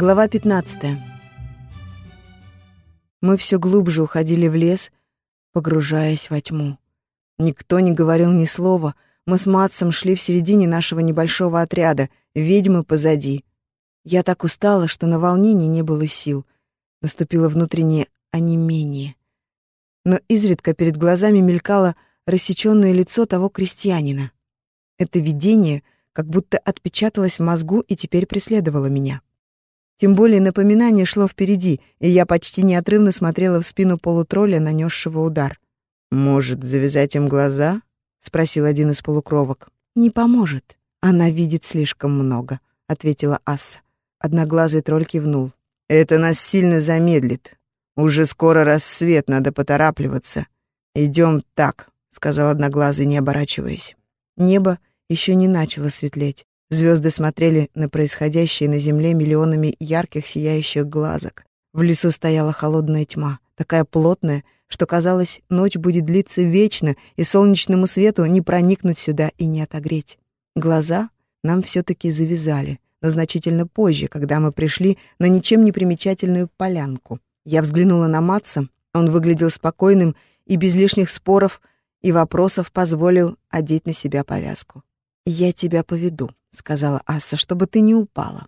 Глава 15. Мы все глубже уходили в лес, погружаясь во тьму. Никто не говорил ни слова. Мы с Матсом шли в середине нашего небольшого отряда, ведьмы позади. Я так устала, что на волнении не было сил. Наступило внутреннее онемение. Но изредка перед глазами мелькало рассечённое лицо того крестьянина. Это видение как будто отпечаталось в мозгу и теперь преследовало меня. Тем более напоминание шло впереди, и я почти неотрывно смотрела в спину полутролля, нанесшего удар. «Может, завязать им глаза?» — спросил один из полукровок. «Не поможет. Она видит слишком много», — ответила Асса. Одноглазый тролль кивнул. «Это нас сильно замедлит. Уже скоро рассвет, надо поторапливаться. Идем так», — сказал Одноглазый, не оборачиваясь. Небо еще не начало светлеть. Звезды смотрели на происходящее на земле миллионами ярких сияющих глазок. В лесу стояла холодная тьма, такая плотная, что казалось, ночь будет длиться вечно, и солнечному свету не проникнуть сюда и не отогреть. Глаза нам все таки завязали, но значительно позже, когда мы пришли на ничем не примечательную полянку. Я взглянула на Матса, он выглядел спокойным и без лишних споров и вопросов позволил одеть на себя повязку. «Я тебя поведу», — сказала Асса, — «чтобы ты не упала».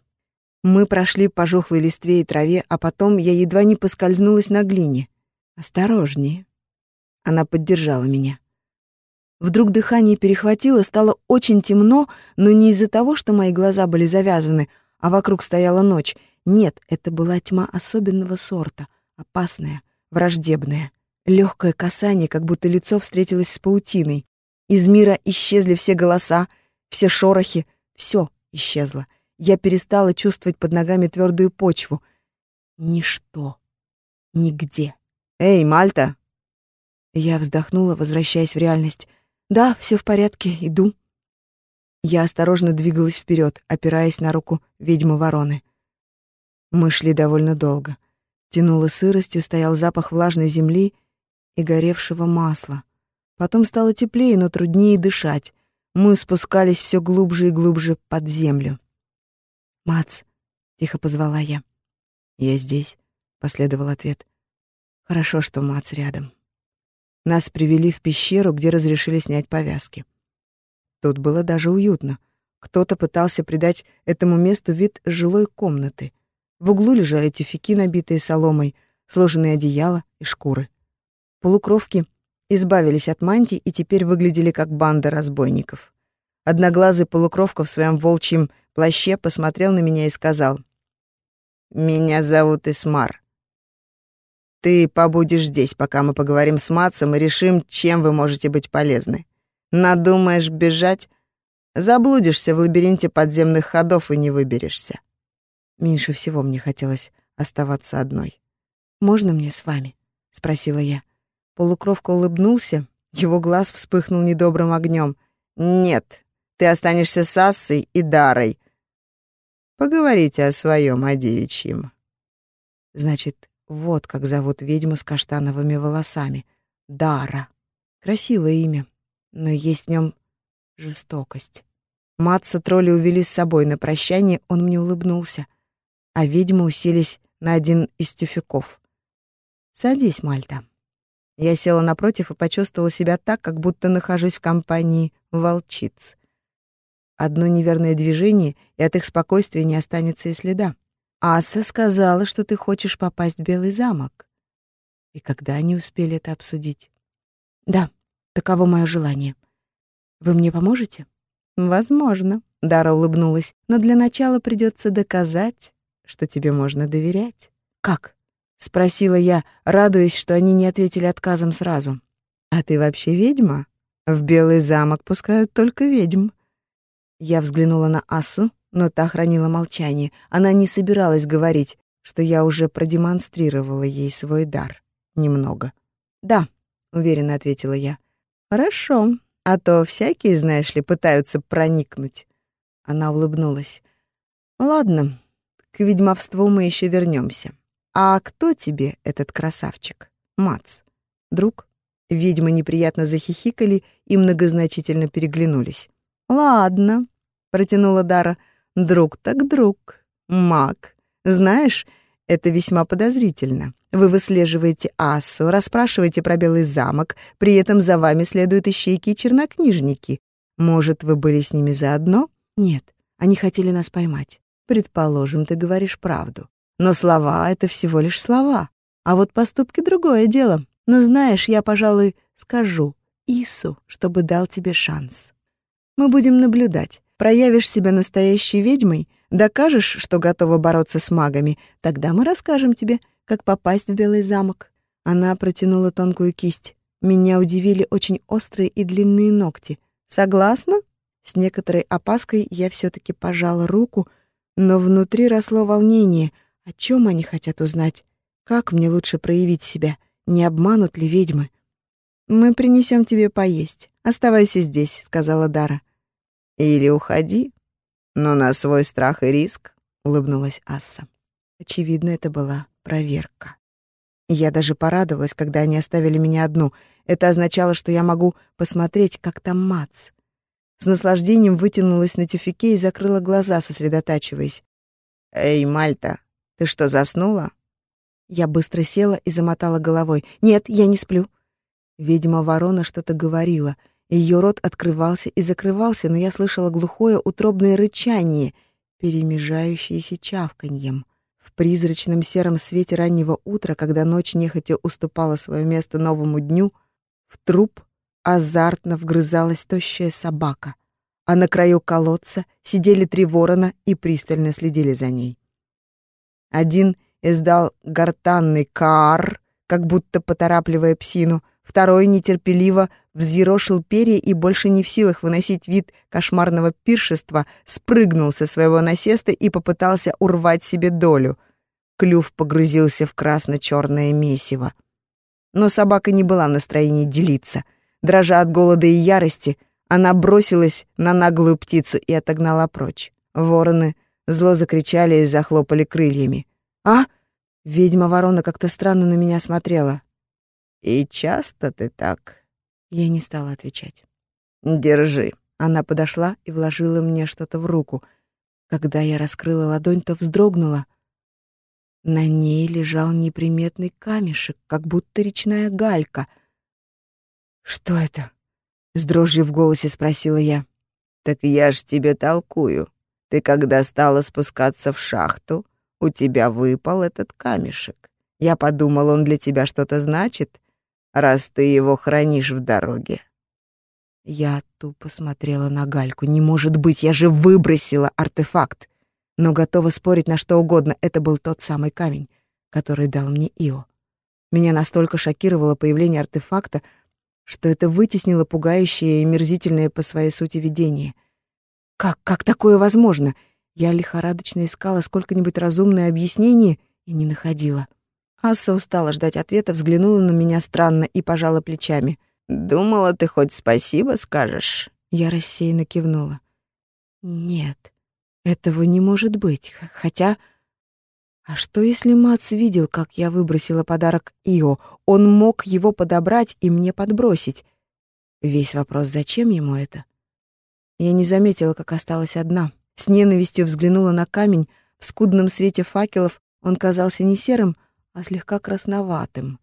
Мы прошли по жухлой листве и траве, а потом я едва не поскользнулась на глине. «Осторожнее». Она поддержала меня. Вдруг дыхание перехватило, стало очень темно, но не из-за того, что мои глаза были завязаны, а вокруг стояла ночь. Нет, это была тьма особенного сорта, опасная, враждебная. Легкое касание, как будто лицо встретилось с паутиной. Из мира исчезли все голоса, все шорохи, все исчезло. Я перестала чувствовать под ногами твердую почву. Ничто. Нигде. «Эй, Мальта!» Я вздохнула, возвращаясь в реальность. «Да, все в порядке, иду». Я осторожно двигалась вперед, опираясь на руку ведьмы-вороны. Мы шли довольно долго. Тянуло сыростью, стоял запах влажной земли и горевшего масла. Потом стало теплее, но труднее дышать. Мы спускались все глубже и глубже под землю. «Мац!» — тихо позвала я. «Я здесь», — последовал ответ. «Хорошо, что Мац рядом». Нас привели в пещеру, где разрешили снять повязки. Тут было даже уютно. Кто-то пытался придать этому месту вид жилой комнаты. В углу лежали тюфяки, набитые соломой, сложенные одеяла и шкуры. Полукровки избавились от мантий и теперь выглядели как банда разбойников. Одноглазый полукровка в своем волчьем плаще посмотрел на меня и сказал, «Меня зовут Исмар. Ты побудешь здесь, пока мы поговорим с Матсом и решим, чем вы можете быть полезны. Надумаешь бежать, заблудишься в лабиринте подземных ходов и не выберешься». Меньше всего мне хотелось оставаться одной. «Можно мне с вами?» — спросила я. Полукровка улыбнулся, его глаз вспыхнул недобрым огнем. «Нет, ты останешься с Ассой и Дарой. Поговорите о своем, о девичьем». Значит, вот как зовут ведьму с каштановыми волосами. Дара. Красивое имя, но есть в нем жестокость. Матца тролли увели с собой на прощание, он мне улыбнулся, а ведьмы уселись на один из тюфяков. «Садись, Мальта». Я села напротив и почувствовала себя так, как будто нахожусь в компании волчиц. Одно неверное движение, и от их спокойствия не останется и следа. Аса сказала, что ты хочешь попасть в Белый замок. И когда они успели это обсудить? Да, таково мое желание. Вы мне поможете? Возможно, Дара улыбнулась, но для начала придется доказать, что тебе можно доверять. Как? Спросила я, радуясь, что они не ответили отказом сразу. А ты вообще ведьма? В Белый замок пускают только ведьм. Я взглянула на Асу, но та хранила молчание. Она не собиралась говорить, что я уже продемонстрировала ей свой дар немного. Да, уверенно ответила я. Хорошо, а то всякие, знаешь ли, пытаются проникнуть. Она улыбнулась. Ладно, к ведьмовству мы еще вернемся. «А кто тебе этот красавчик? Мац? Друг?» Ведьмы неприятно захихикали и многозначительно переглянулись. «Ладно», — протянула Дара, — «друг так друг, маг. Знаешь, это весьма подозрительно. Вы выслеживаете Ассу, расспрашиваете про Белый замок, при этом за вами следуют ищейки и чернокнижники. Может, вы были с ними заодно? Нет, они хотели нас поймать. Предположим, ты говоришь правду. Но слова — это всего лишь слова. А вот поступки — другое дело. Но знаешь, я, пожалуй, скажу Ису, чтобы дал тебе шанс. Мы будем наблюдать. Проявишь себя настоящей ведьмой, докажешь, что готова бороться с магами, тогда мы расскажем тебе, как попасть в Белый замок. Она протянула тонкую кисть. Меня удивили очень острые и длинные ногти. Согласна? С некоторой опаской я все таки пожала руку, но внутри росло волнение. О чем они хотят узнать? Как мне лучше проявить себя? Не обманут ли ведьмы? Мы принесем тебе поесть. Оставайся здесь, сказала Дара. Или уходи, но на свой страх и риск, улыбнулась Асса. Очевидно, это была проверка. Я даже порадовалась, когда они оставили меня одну. Это означало, что я могу посмотреть, как там Мац. С наслаждением вытянулась на тюфике и закрыла глаза, сосредотачиваясь. «Эй, Мальта, ты что, заснула?» Я быстро села и замотала головой. «Нет, я не сплю». Видимо, ворона что-то говорила. Ее рот открывался и закрывался, но я слышала глухое утробное рычание, перемежающееся чавканьем. В призрачном сером свете раннего утра, когда ночь нехотя уступала свое место новому дню, в труп азартно вгрызалась тощая собака, а на краю колодца сидели три ворона и пристально следили за ней. Один издал гортанный каар, как будто поторапливая псину, второй нетерпеливо взъерошил перья и больше не в силах выносить вид кошмарного пиршества, спрыгнул со своего насеста и попытался урвать себе долю. Клюв погрузился в красно-черное месиво. Но собака не была в настроении делиться — Дрожа от голода и ярости, она бросилась на наглую птицу и отогнала прочь. Вороны зло закричали и захлопали крыльями. «А?» Ведьма-ворона как-то странно на меня смотрела. «И часто ты так?» Я не стала отвечать. «Держи». Она подошла и вложила мне что-то в руку. Когда я раскрыла ладонь, то вздрогнула. На ней лежал неприметный камешек, как будто речная галька — «Что это?» — с дрожью в голосе спросила я. «Так я ж тебе толкую. Ты когда стала спускаться в шахту, у тебя выпал этот камешек. Я подумал, он для тебя что-то значит, раз ты его хранишь в дороге». Я тупо смотрела на Гальку. «Не может быть, я же выбросила артефакт!» Но готова спорить на что угодно, это был тот самый камень, который дал мне Ио. Меня настолько шокировало появление артефакта, что это вытеснило пугающее и мерзительное по своей сути видение. Как, как такое возможно? Я лихорадочно искала сколько-нибудь разумное объяснение и не находила. Асса устала ждать ответа, взглянула на меня странно и пожала плечами. «Думала, ты хоть спасибо скажешь?» Я рассеянно кивнула. «Нет, этого не может быть. Хотя а что если Мац видел, как я выбросила подарок Ио? Он мог его подобрать и мне подбросить. Весь вопрос, зачем ему это? Я не заметила, как осталась одна. С ненавистью взглянула на камень. В скудном свете факелов он казался не серым, а слегка красноватым.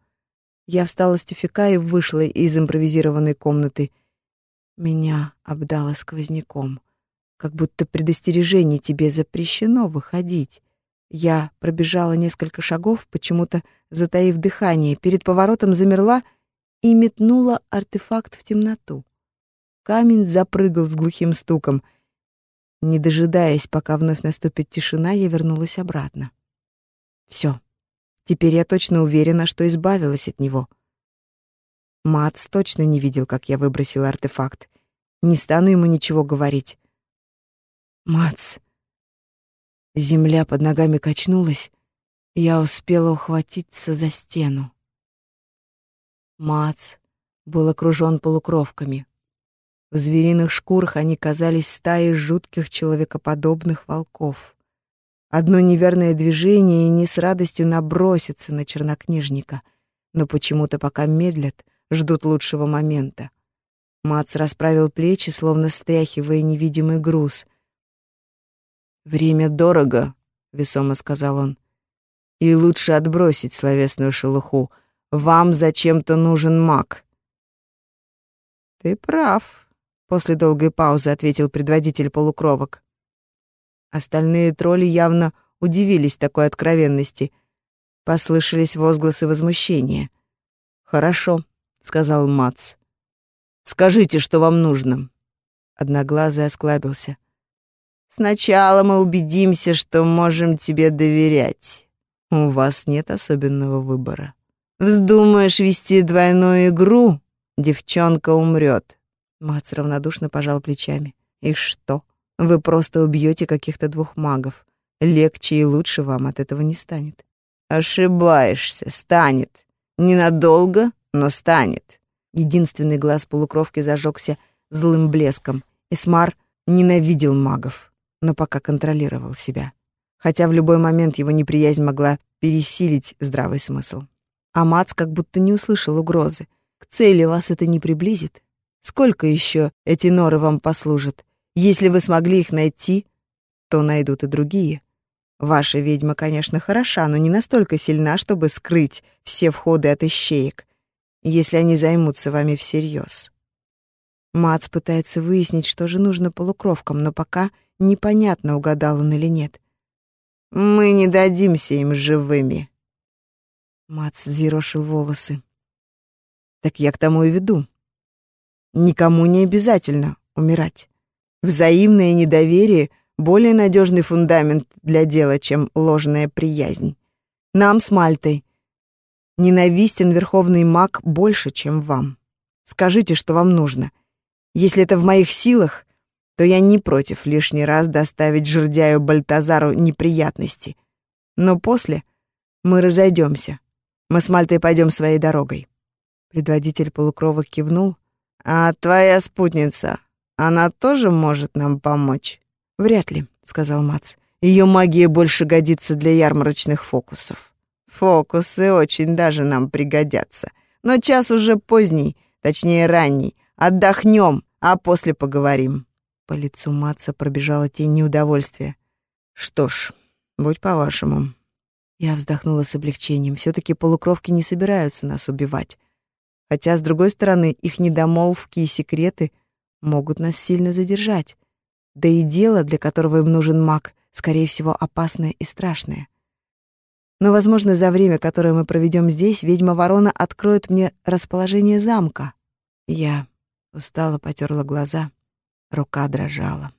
Я встала с тюфяка и вышла из импровизированной комнаты. Меня обдало сквозняком. Как будто предостережение тебе запрещено выходить. Я пробежала несколько шагов, почему-то затаив дыхание, перед поворотом замерла и метнула артефакт в темноту. Камень запрыгал с глухим стуком. Не дожидаясь, пока вновь наступит тишина, я вернулась обратно. Все. Теперь я точно уверена, что избавилась от него. Мац точно не видел, как я выбросила артефакт. Не стану ему ничего говорить. Мац, Земля под ногами качнулась, я успела ухватиться за стену. Мац был окружен полукровками. В звериных шкурах они казались стаей жутких человекоподобных волков. Одно неверное движение, и не с радостью набросятся на чернокнижника, но почему-то пока медлят, ждут лучшего момента. Мац расправил плечи, словно стряхивая невидимый груз — «Время дорого», — весомо сказал он. «И лучше отбросить словесную шелуху. Вам зачем-то нужен маг». «Ты прав», — после долгой паузы ответил предводитель полукровок. Остальные тролли явно удивились такой откровенности. Послышались возгласы возмущения. «Хорошо», — сказал Мац. «Скажите, что вам нужно». Одноглазый осклабился. «Сначала мы убедимся, что можем тебе доверять. У вас нет особенного выбора. Вздумаешь вести двойную игру, девчонка умрет». Мац равнодушно пожал плечами. «И что? Вы просто убьете каких-то двух магов. Легче и лучше вам от этого не станет». «Ошибаешься, станет. Ненадолго, но станет». Единственный глаз полукровки зажегся злым блеском. Эсмар ненавидел магов, но пока контролировал себя. Хотя в любой момент его неприязнь могла пересилить здравый смысл. А Мац как будто не услышал угрозы. К цели вас это не приблизит. Сколько еще эти норы вам послужат? Если вы смогли их найти, то найдут и другие. Ваша ведьма, конечно, хороша, но не настолько сильна, чтобы скрыть все входы от ищеек, если они займутся вами всерьез. Мац пытается выяснить, что же нужно полукровкам, но пока непонятно, угадал он или нет. «Мы не дадимся им живыми». Мац взъерошил волосы. «Так я к тому и веду. Никому не обязательно умирать. Взаимное недоверие — более надежный фундамент для дела, чем ложная приязнь. Нам с Мальтой ненавистен верховный маг больше, чем вам. Скажите, что вам нужно — если это в моих силах, то я не против лишний раз доставить жердяю Бальтазару неприятности. Но после мы разойдемся. Мы с Мальтой пойдем своей дорогой. Предводитель полукровок кивнул. А твоя спутница, она тоже может нам помочь? Вряд ли, сказал Мац. Ее магия больше годится для ярмарочных фокусов. Фокусы очень даже нам пригодятся. Но час уже поздний, точнее ранний. Отдохнем а после поговорим». По лицу Матца пробежала тень неудовольствия. «Что ж, будь по-вашему». Я вздохнула с облегчением. все таки полукровки не собираются нас убивать. Хотя, с другой стороны, их недомолвки и секреты могут нас сильно задержать. Да и дело, для которого им нужен маг, скорее всего, опасное и страшное. Но, возможно, за время, которое мы проведем здесь, ведьма-ворона откроет мне расположение замка. Я Устало потерла глаза, рука дрожала.